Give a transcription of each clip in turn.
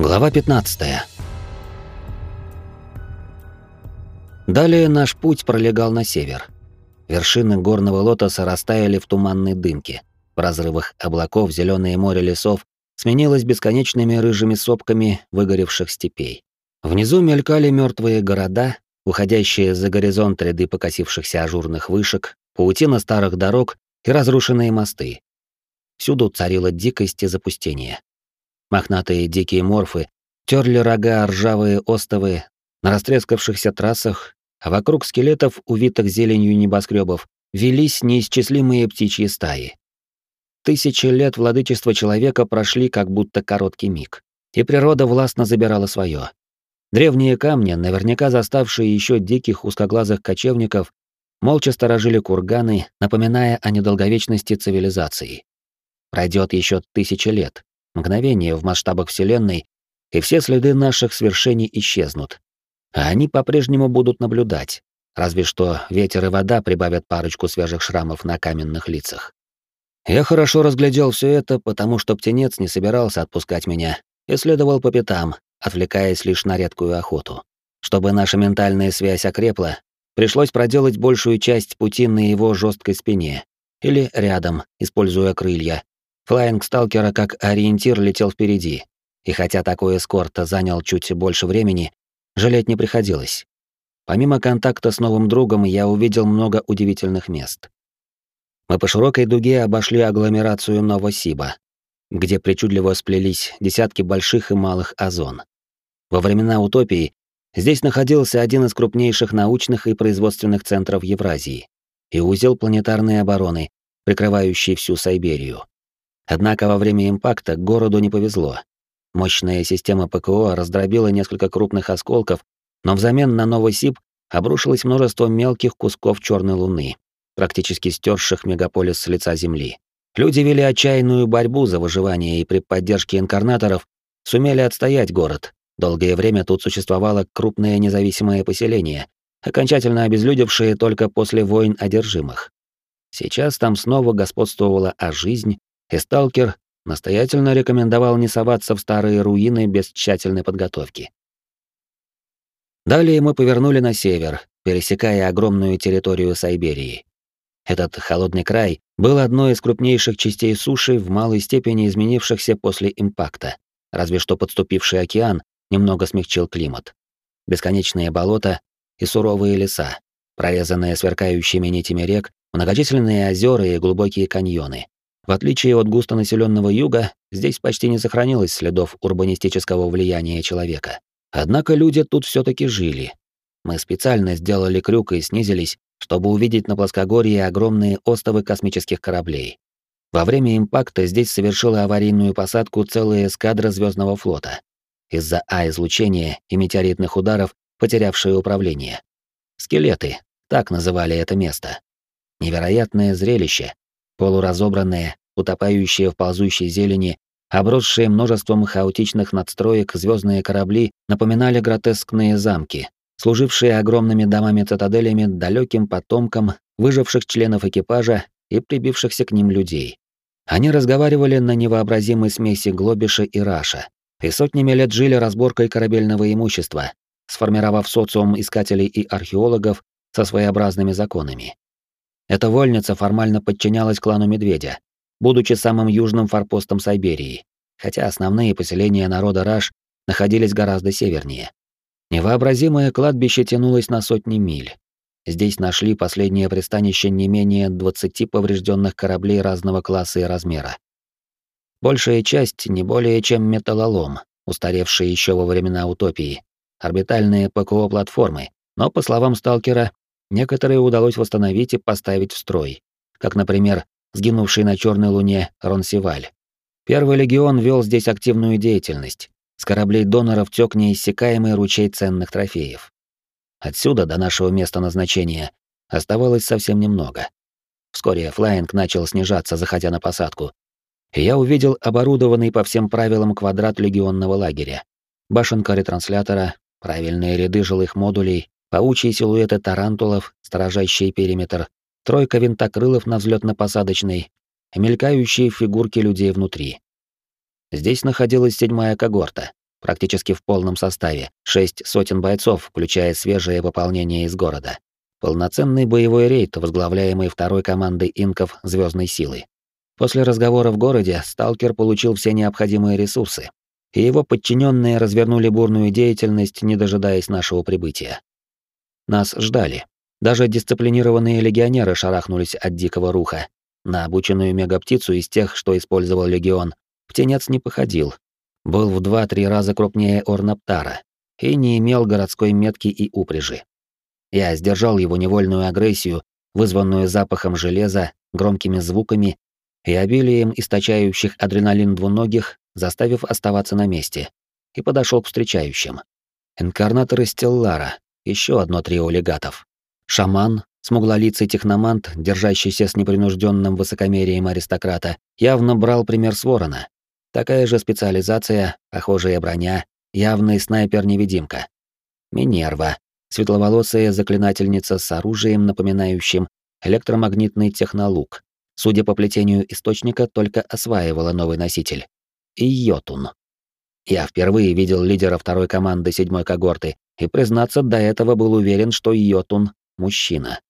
Глава 15. Далее наш путь пролегал на север. Вершины горного лотоса растаяли в туманной дымке. В разрывах облаков зеленое море лесов сменилось бесконечными рыжими сопками выгоревших степей. Внизу мелькали мертвые города, уходящие за горизонт ряды покосившихся ажурных вышек, паутина старых дорог и разрушенные мосты. Всюду царила дикость и запустение. Мохнатые дикие морфы терли рога ржавые остовы на растрескавшихся трассах, а вокруг скелетов, увитых зеленью небоскребов, велись неисчислимые птичьи стаи. Тысячи лет владычества человека прошли как будто короткий миг, и природа властно забирала свое. Древние камни, наверняка заставшие еще диких узкоглазых кочевников, молча сторожили курганы, напоминая о недолговечности цивилизации. Пройдет еще тысячи лет, мгновение в масштабах Вселенной, и все следы наших свершений исчезнут. А они по-прежнему будут наблюдать, разве что ветер и вода прибавят парочку свежих шрамов на каменных лицах. Я хорошо разглядел все это, потому что птенец не собирался отпускать меня и следовал по пятам, отвлекаясь лишь на редкую охоту. Чтобы наша ментальная связь окрепла, пришлось проделать большую часть пути на его жесткой спине или рядом, используя крылья, Флайинг сталкера как ориентир летел впереди, и хотя такой эскорт занял чуть больше времени, жалеть не приходилось. Помимо контакта с новым другом, я увидел много удивительных мест. Мы по широкой дуге обошли агломерацию Новосиба, где причудливо сплелись десятки больших и малых озон. Во времена утопии здесь находился один из крупнейших научных и производственных центров Евразии и узел планетарной обороны, прикрывающий всю Сайберию. Однако во время импакта городу не повезло. Мощная система ПКО раздробила несколько крупных осколков, но взамен на новый СИП обрушилось множество мелких кусков черной луны, практически стерших мегаполис с лица Земли. Люди вели отчаянную борьбу за выживание и при поддержке инкарнаторов сумели отстоять город. Долгое время тут существовало крупное независимое поселение, окончательно обезлюдевшее только после войн одержимых. Сейчас там снова господствовала а жизнь, и сталкер настоятельно рекомендовал не соваться в старые руины без тщательной подготовки. Далее мы повернули на север, пересекая огромную территорию Сайберии. Этот холодный край был одной из крупнейших частей суши в малой степени изменившихся после импакта, разве что подступивший океан немного смягчил климат. Бесконечные болота и суровые леса, прорезанные сверкающими нитями рек, многочисленные озера и глубокие каньоны, в отличие от густонаселенного юга, здесь почти не сохранилось следов урбанистического влияния человека. Однако люди тут все таки жили. Мы специально сделали крюк и снизились, чтобы увидеть на плоскогорье огромные остовы космических кораблей. Во время импакта здесь совершила аварийную посадку целая эскадра звездного флота. Из-за А-излучения и метеоритных ударов, потерявшие управление. Скелеты, так называли это место. Невероятное зрелище, полуразобранные, утопающие в ползущей зелени, обросшие множеством хаотичных надстроек звездные корабли напоминали гротескные замки, служившие огромными домами-цитаделями далеким потомкам выживших членов экипажа и прибившихся к ним людей. Они разговаривали на невообразимой смеси Глобиша и Раша, и сотнями лет жили разборкой корабельного имущества, сформировав социум искателей и археологов со своеобразными законами. Эта вольница формально подчинялась клану Медведя, будучи самым южным форпостом Сайберии, хотя основные поселения народа Раш находились гораздо севернее. Невообразимое кладбище тянулось на сотни миль. Здесь нашли последнее пристанище не менее 20 поврежденных кораблей разного класса и размера. Большая часть не более чем металлолом, устаревшие еще во времена утопии, орбитальные ПКО-платформы, но, по словам сталкера, некоторые удалось восстановить и поставить в строй, как, например, сгинувший на Черной Луне Ронсиваль. Первый легион вел здесь активную деятельность. С кораблей доноров тек неиссякаемый ручей ценных трофеев. Отсюда до нашего места назначения оставалось совсем немного. Вскоре флайинг начал снижаться, заходя на посадку. И я увидел оборудованный по всем правилам квадрат легионного лагеря. Башенка ретранслятора, правильные ряды жилых модулей, паучьи силуэты тарантулов, сторожащий периметр, тройка винтокрылов на взлетно-посадочной мелькающие фигурки людей внутри. Здесь находилась седьмая когорта, практически в полном составе, шесть сотен бойцов, включая свежее пополнение из города. Полноценный боевой рейд, возглавляемый второй командой инков Звездной силы. После разговора в городе сталкер получил все необходимые ресурсы, и его подчиненные развернули бурную деятельность, не дожидаясь нашего прибытия. Нас ждали. Даже дисциплинированные легионеры шарахнулись от дикого руха. На обученную мегаптицу из тех, что использовал легион, птенец не походил. Был в два-три раза крупнее Орнаптара и не имел городской метки и упряжи. Я сдержал его невольную агрессию, вызванную запахом железа, громкими звуками и обилием источающих адреналин двуногих, заставив оставаться на месте, и подошел к встречающим. Инкарнаторы Стеллара, еще одно трио легатов. Шаман, смуглолицый техномант, держащийся с непринужденным высокомерием аристократа, явно брал пример с ворона. Такая же специализация, похожая броня, явный снайпер-невидимка. Минерва, светловолосая заклинательница с оружием, напоминающим электромагнитный технолук. Судя по плетению источника, только осваивала новый носитель. И Йотун. Я впервые видел лидера второй команды седьмой когорты, и, признаться, до этого был уверен, что Йотун — мужчина.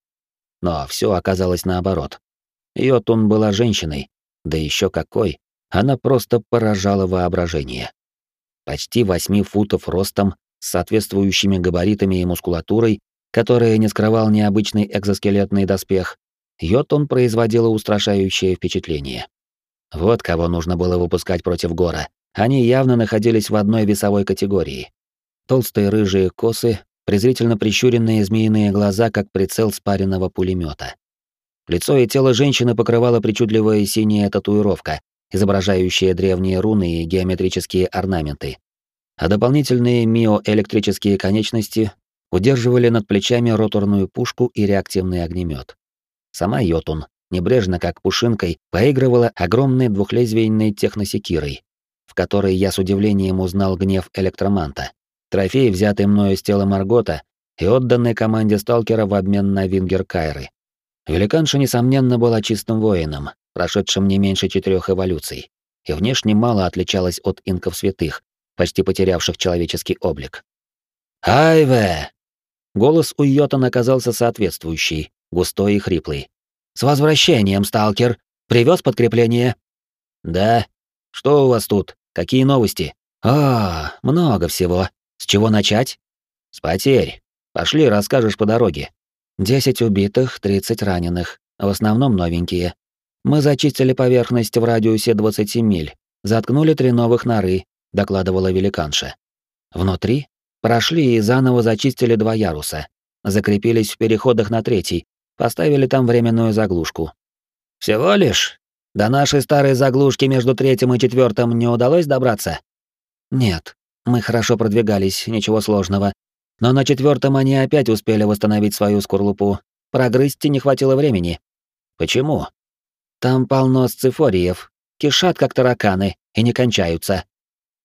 Но все оказалось наоборот. Йотун была женщиной, да еще какой, она просто поражала воображение. Почти восьми футов ростом, с соответствующими габаритами и мускулатурой, которая не скрывал необычный экзоскелетный доспех, Йотун производила устрашающее впечатление. Вот кого нужно было выпускать против Гора. Они явно находились в одной весовой категории. Толстые рыжие косы, презрительно прищуренные змеиные глаза, как прицел спаренного пулемета. Лицо и тело женщины покрывала причудливая синяя татуировка, изображающая древние руны и геометрические орнаменты. А дополнительные миоэлектрические конечности удерживали над плечами роторную пушку и реактивный огнемет. Сама Йотун, небрежно как пушинкой, поигрывала огромной двухлезвийной техносекирой, в которой я с удивлением узнал гнев электроманта. Трофей, взятый мною с тела Маргота и отданный команде сталкера в обмен на вингер Кайры. Великанша, несомненно, была чистым воином, прошедшим не меньше четырех эволюций, и внешне мало отличалась от инков святых, почти потерявших человеческий облик. «Айве!» Голос у Йотана оказался соответствующий, густой и хриплый. «С возвращением, сталкер! Привез подкрепление?» «Да. Что у вас тут? Какие новости?» «А, много всего. С чего начать? С потерь. Пошли, расскажешь по дороге. Десять убитых, тридцать раненых, в основном новенькие. Мы зачистили поверхность в радиусе 20 миль, заткнули три новых норы, докладывала великанша. Внутри прошли и заново зачистили два яруса, закрепились в переходах на третий, поставили там временную заглушку. Всего лишь до нашей старой заглушки между третьим и четвертым не удалось добраться? Нет, мы хорошо продвигались, ничего сложного. Но на четвертом они опять успели восстановить свою скорлупу. Прогрызти не хватило времени. Почему? Там полно сцифориев. Кишат, как тараканы, и не кончаются.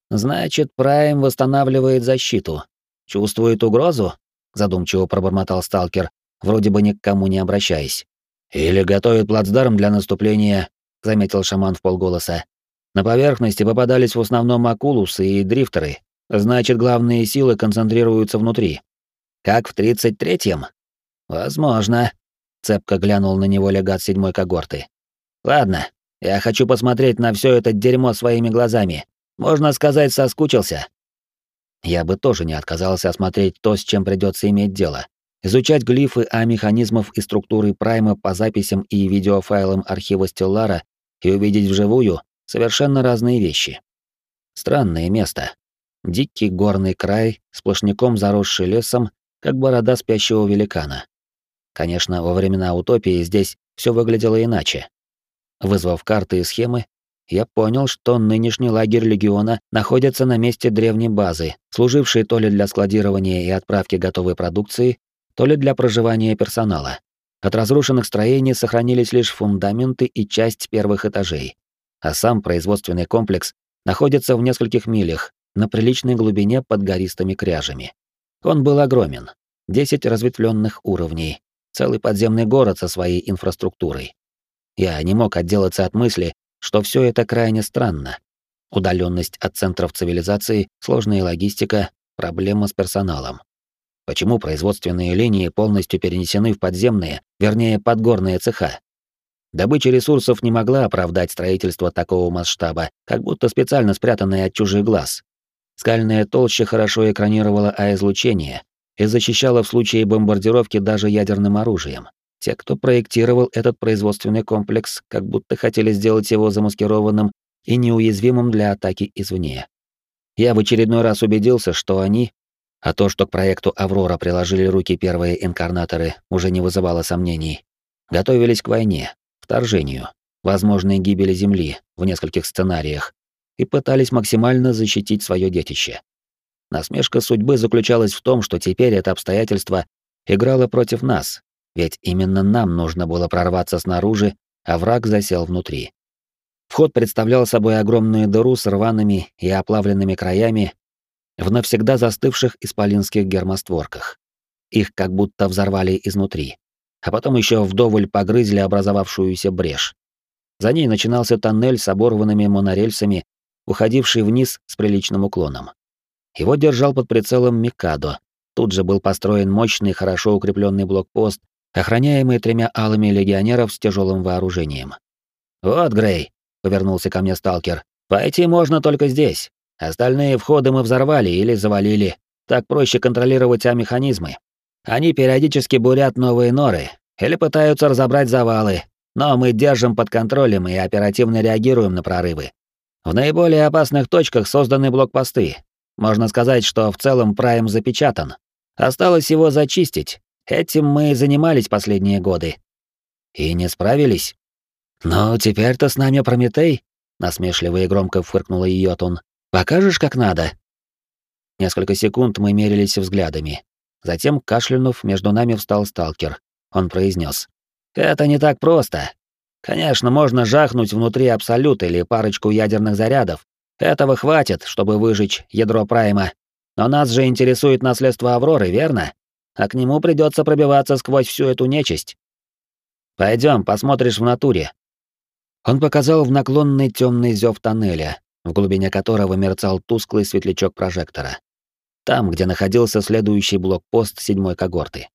Значит, Прайм восстанавливает защиту. Чувствует угрозу? Задумчиво пробормотал сталкер, вроде бы ни к кому не обращаясь. Или готовит плацдарм для наступления, заметил шаман в полголоса. На поверхности попадались в основном акулусы и дрифтеры, Значит, главные силы концентрируются внутри. Как в 33-м? Возможно. Цепко глянул на него легат седьмой когорты. Ладно, я хочу посмотреть на все это дерьмо своими глазами. Можно сказать, соскучился. Я бы тоже не отказался осмотреть то, с чем придется иметь дело. Изучать глифы о механизмах и структуры прайма по записям и видеофайлам архива Стеллара и увидеть вживую совершенно разные вещи. Странное место, Дикий горный край, сплошняком заросший лесом, как борода спящего великана. Конечно, во времена утопии здесь все выглядело иначе. Вызвав карты и схемы, я понял, что нынешний лагерь легиона находится на месте древней базы, служившей то ли для складирования и отправки готовой продукции, то ли для проживания персонала. От разрушенных строений сохранились лишь фундаменты и часть первых этажей, а сам производственный комплекс находится в нескольких милях, на приличной глубине под гористыми кряжами. Он был огромен. Десять разветвленных уровней, целый подземный город со своей инфраструктурой. Я не мог отделаться от мысли, что все это крайне странно. удаленность от центров цивилизации, сложная логистика, проблема с персоналом. Почему производственные линии полностью перенесены в подземные, вернее, подгорные цеха? Добыча ресурсов не могла оправдать строительство такого масштаба, как будто специально спрятанное от чужих глаз. Скальная толща хорошо экранировала А-излучение и защищала в случае бомбардировки даже ядерным оружием. Те, кто проектировал этот производственный комплекс, как будто хотели сделать его замаскированным и неуязвимым для атаки извне. Я в очередной раз убедился, что они, а то, что к проекту «Аврора» приложили руки первые инкарнаторы, уже не вызывало сомнений, готовились к войне, вторжению, возможной гибели Земли в нескольких сценариях и пытались максимально защитить свое детище. Насмешка судьбы заключалась в том, что теперь это обстоятельство играло против нас, ведь именно нам нужно было прорваться снаружи, а враг засел внутри. Вход представлял собой огромную дыру с рваными и оплавленными краями в навсегда застывших исполинских гермостворках. Их как будто взорвали изнутри, а потом еще вдоволь погрызли образовавшуюся брешь. За ней начинался тоннель с оборванными монорельсами, уходивший вниз с приличным уклоном. Его держал под прицелом Микадо. Тут же был построен мощный, хорошо укрепленный блокпост, охраняемый тремя алыми легионеров с тяжелым вооружением. «Вот, Грей», — повернулся ко мне сталкер, — «пойти можно только здесь. Остальные входы мы взорвали или завалили. Так проще контролировать А-механизмы. Они периодически бурят новые норы или пытаются разобрать завалы, но мы держим под контролем и оперативно реагируем на прорывы. В наиболее опасных точках созданы блокпосты. Можно сказать, что в целом Прайм запечатан. Осталось его зачистить. Этим мы и занимались последние годы. И не справились. «Ну, теперь-то с нами Прометей», — насмешливо и громко фыркнула Йотун. Покажешь, как надо?» Несколько секунд мы мерились взглядами. Затем, кашлянув, между нами встал сталкер. Он произнес: «Это не так просто. Конечно, можно жахнуть внутри Абсолют или парочку ядерных зарядов. Этого хватит, чтобы выжечь ядро Прайма. Но нас же интересует наследство Авроры, верно? А к нему придется пробиваться сквозь всю эту нечисть. Пойдем, посмотришь в натуре». Он показал в наклонный темный зев тоннеля, в глубине которого мерцал тусклый светлячок прожектора. Там, где находился следующий блокпост седьмой когорты.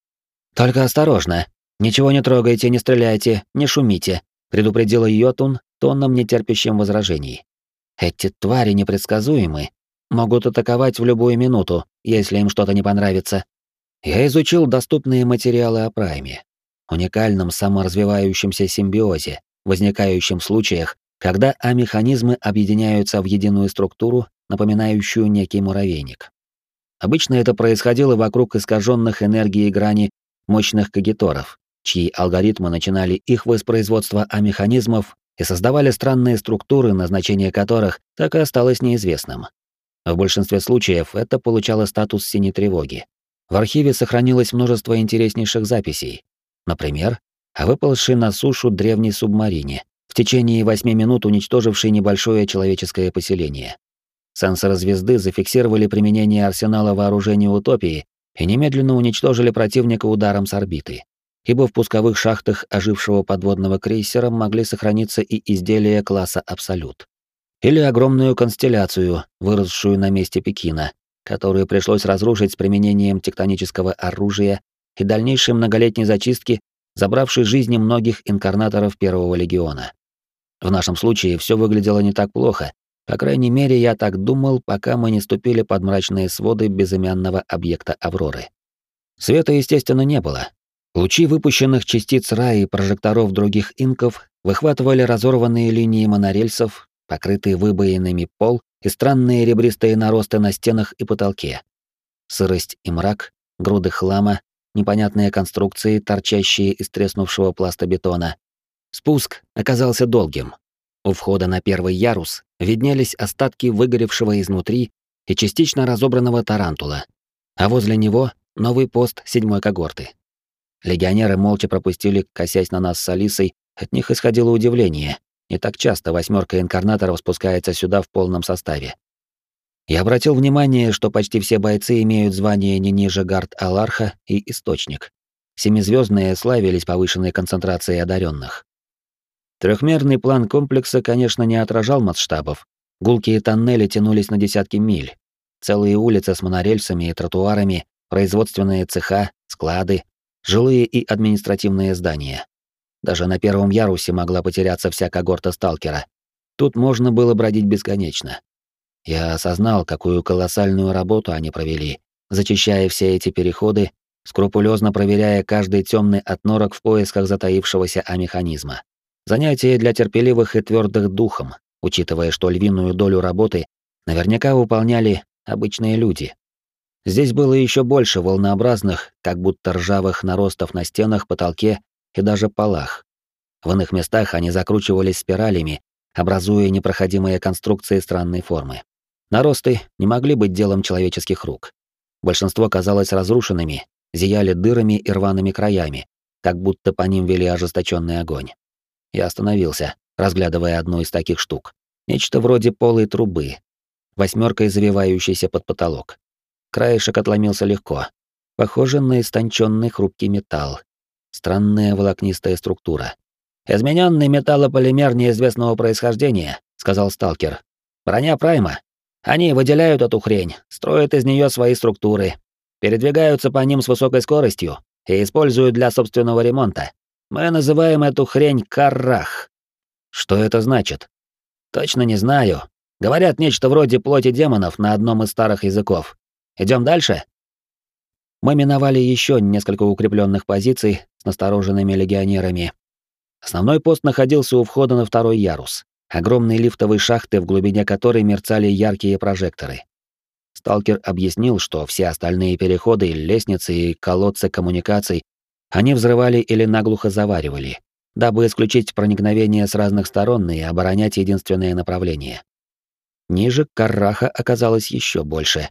«Только осторожно. Ничего не трогайте, не стреляйте, не шумите», — предупредила Йотун тоном нетерпящим возражений. «Эти твари непредсказуемы, могут атаковать в любую минуту, если им что-то не понравится». Я изучил доступные материалы о Прайме, уникальном саморазвивающемся симбиозе, возникающем в случаях, когда А-механизмы объединяются в единую структуру, напоминающую некий муравейник. Обычно это происходило вокруг искаженных энергией грани мощных кагиторов, чьи алгоритмы начинали их воспроизводство А-механизмов и создавали странные структуры, назначение которых так и осталось неизвестным. В большинстве случаев это получало статус синей тревоги. В архиве сохранилось множество интереснейших записей. Например, о выпалшей на сушу древней субмарине, в течение восьми минут уничтоживший небольшое человеческое поселение. Сенсоры звезды зафиксировали применение арсенала вооружения утопии и немедленно уничтожили противника ударом с орбиты, ибо в пусковых шахтах ожившего подводного крейсера могли сохраниться и изделия класса «Абсолют». Или огромную констелляцию, выросшую на месте Пекина, которую пришлось разрушить с применением тектонического оружия и дальнейшей многолетней зачистки, забравшей жизни многих инкарнаторов Первого легиона. В нашем случае все выглядело не так плохо. По крайней мере, я так думал, пока мы не ступили под мрачные своды безымянного объекта Авроры. Света, естественно, не было. Лучи выпущенных частиц Ра и прожекторов других инков выхватывали разорванные линии монорельсов, покрытые выбоинами пол и странные ребристые наросты на стенах и потолке. Сырость и мрак, груды хлама, непонятные конструкции, торчащие из треснувшего пласта бетона, Спуск оказался долгим. У входа на первый ярус виднелись остатки выгоревшего изнутри и частично разобранного тарантула, а возле него новый пост седьмой когорты. Легионеры молча пропустили, косясь на нас с Алисой, от них исходило удивление. Не так часто восьмерка инкарнаторов спускается сюда в полном составе. Я обратил внимание, что почти все бойцы имеют звание не ниже гард Аларха и Источник. Семизвездные славились повышенной концентрацией одаренных. Трехмерный план комплекса, конечно, не отражал масштабов, Гулкие тоннели тянулись на десятки миль. Целые улицы с монорельсами и тротуарами, производственные цеха, склады, жилые и административные здания. Даже на первом ярусе могла потеряться вся когорта сталкера. Тут можно было бродить бесконечно. Я осознал, какую колоссальную работу они провели, зачищая все эти переходы, скрупулезно проверяя каждый темный отнорок в поисках затаившегося амеханизма. Занятие для терпеливых и твердых духом, учитывая, что львиную долю работы наверняка выполняли обычные люди. Здесь было еще больше волнообразных, как будто ржавых наростов на стенах, потолке и даже полах. В иных местах они закручивались спиралями, образуя непроходимые конструкции странной формы. Наросты не могли быть делом человеческих рук. Большинство казалось разрушенными, зияли дырами и рваными краями, как будто по ним вели ожесточенный огонь. Я остановился, разглядывая одну из таких штук. Нечто вроде полой трубы, восьмеркой завивающейся под потолок. Краешек отломился легко. Похоже на истонченный хрупкий металл. Странная волокнистая структура. «Измененный металлополимер неизвестного происхождения», — сказал сталкер. «Броня Прайма. Они выделяют эту хрень, строят из нее свои структуры, передвигаются по ним с высокой скоростью и используют для собственного ремонта. Мы называем эту хрень каррах. Что это значит? Точно не знаю. Говорят нечто вроде плоти демонов на одном из старых языков. Идем дальше? Мы миновали еще несколько укрепленных позиций с настороженными легионерами. Основной пост находился у входа на второй ярус, огромной лифтовой шахты, в глубине которой мерцали яркие прожекторы. Сталкер объяснил, что все остальные переходы, лестницы и колодцы коммуникаций они взрывали или наглухо заваривали, дабы исключить проникновение с разных сторон и оборонять единственное направление. Ниже карраха оказалось еще больше.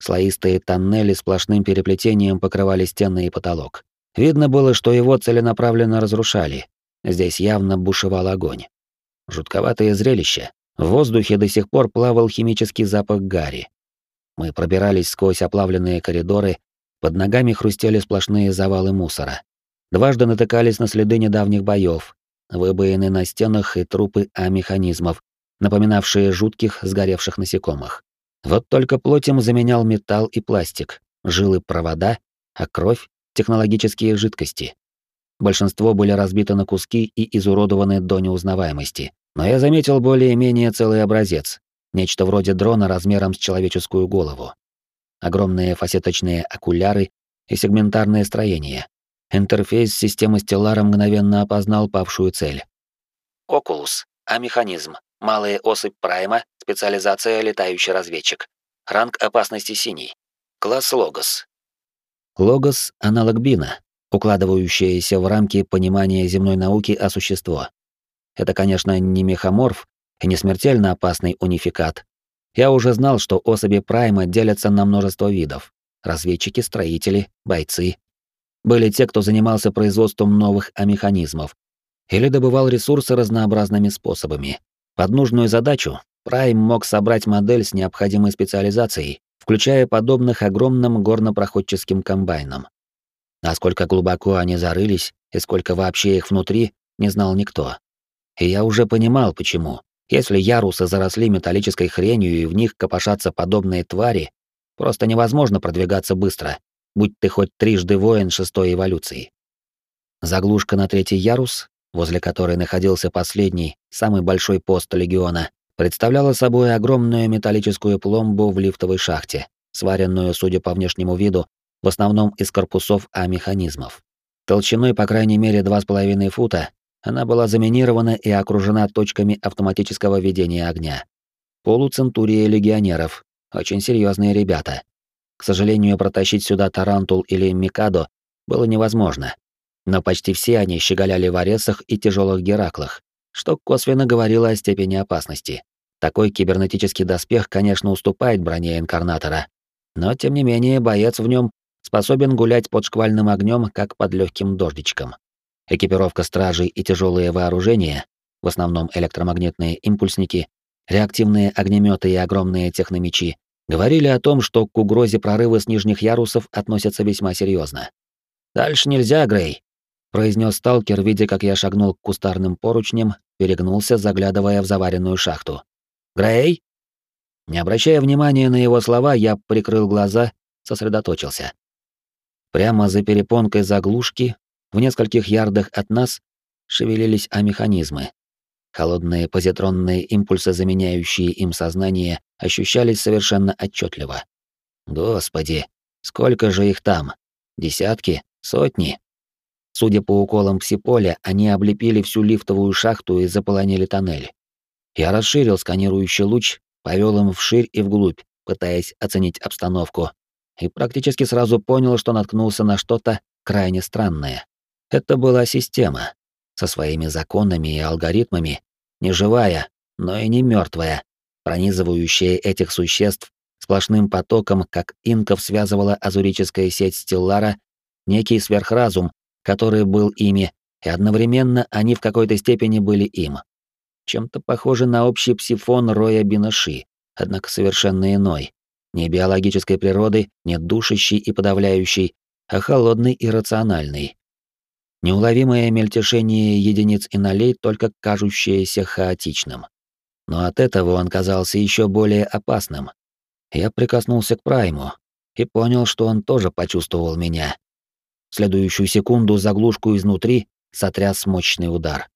Слоистые тоннели сплошным переплетением покрывали стены и потолок. Видно было, что его целенаправленно разрушали. Здесь явно бушевал огонь. Жутковатое зрелище. В воздухе до сих пор плавал химический запах гари. Мы пробирались сквозь оплавленные коридоры, под ногами хрустели сплошные завалы мусора. Дважды натыкались на следы недавних боев, выбоины на стенах и трупы А-механизмов, напоминавшие жутких сгоревших насекомых. Вот только плоть им заменял металл и пластик, жилы провода, а кровь — технологические жидкости. Большинство были разбиты на куски и изуродованы до неузнаваемости. Но я заметил более-менее целый образец, нечто вроде дрона размером с человеческую голову огромные фасеточные окуляры и сегментарное строение. Интерфейс системы Stellar мгновенно опознал павшую цель. Окулус. А-механизм. Малая особь Прайма. Специализация летающий разведчик. Ранг опасности синий. Класс Логос. Логос — аналог Бина, укладывающееся в рамки понимания земной науки о существо. Это, конечно, не мехаморф и не смертельно опасный унификат, я уже знал, что особи Прайма делятся на множество видов. Разведчики, строители, бойцы. Были те, кто занимался производством новых амеханизмов или добывал ресурсы разнообразными способами. Под нужную задачу Прайм мог собрать модель с необходимой специализацией, включая подобных огромным горнопроходческим комбайнам. Насколько глубоко они зарылись и сколько вообще их внутри, не знал никто. И я уже понимал, почему. Если ярусы заросли металлической хренью и в них копошатся подобные твари, просто невозможно продвигаться быстро, будь ты хоть трижды воин шестой эволюции. Заглушка на третий ярус, возле которой находился последний, самый большой пост легиона, представляла собой огромную металлическую пломбу в лифтовой шахте, сваренную, судя по внешнему виду, в основном из корпусов А-механизмов. Толщиной по крайней мере 2,5 фута она была заминирована и окружена точками автоматического ведения огня. Полуцентурия легионеров. Очень серьезные ребята. К сожалению, протащить сюда Тарантул или Микадо было невозможно. Но почти все они щеголяли в аресах и тяжелых гераклах, что косвенно говорило о степени опасности. Такой кибернетический доспех, конечно, уступает броне инкарнатора, но тем не менее боец в нем способен гулять под шквальным огнем, как под легким дождичком. Экипировка стражей и тяжелые вооружения, в основном электромагнитные импульсники, реактивные огнеметы и огромные техномечи, говорили о том, что к угрозе прорыва с нижних ярусов относятся весьма серьезно. «Дальше нельзя, Грей», — произнес сталкер, видя, как я шагнул к кустарным поручням, перегнулся, заглядывая в заваренную шахту. «Грей?» Не обращая внимания на его слова, я прикрыл глаза, сосредоточился. Прямо за перепонкой заглушки, в нескольких ярдах от нас, шевелились А-механизмы. Холодные позитронные импульсы, заменяющие им сознание, ощущались совершенно отчетливо. Господи, сколько же их там? Десятки? Сотни? Судя по уколам псиполя, они облепили всю лифтовую шахту и заполонили тоннель. Я расширил сканирующий луч, повел им вширь и вглубь, пытаясь оценить обстановку, и практически сразу понял, что наткнулся на что-то крайне странное. Это была система со своими законами и алгоритмами, не живая, но и не мертвая, пронизывающая этих существ сплошным потоком, как инков связывала азурическая сеть Стеллара, некий сверхразум, который был ими, и одновременно они в какой-то степени были им. Чем-то похоже на общий псифон Роя Бинаши, однако совершенно иной. Не биологической природы, не душащий и подавляющий, а холодный и рациональный. Неуловимое мельтешение единиц и нолей, только кажущееся хаотичным. Но от этого он казался еще более опасным. Я прикоснулся к Прайму и понял, что он тоже почувствовал меня. Следующую секунду заглушку изнутри сотряс мощный удар.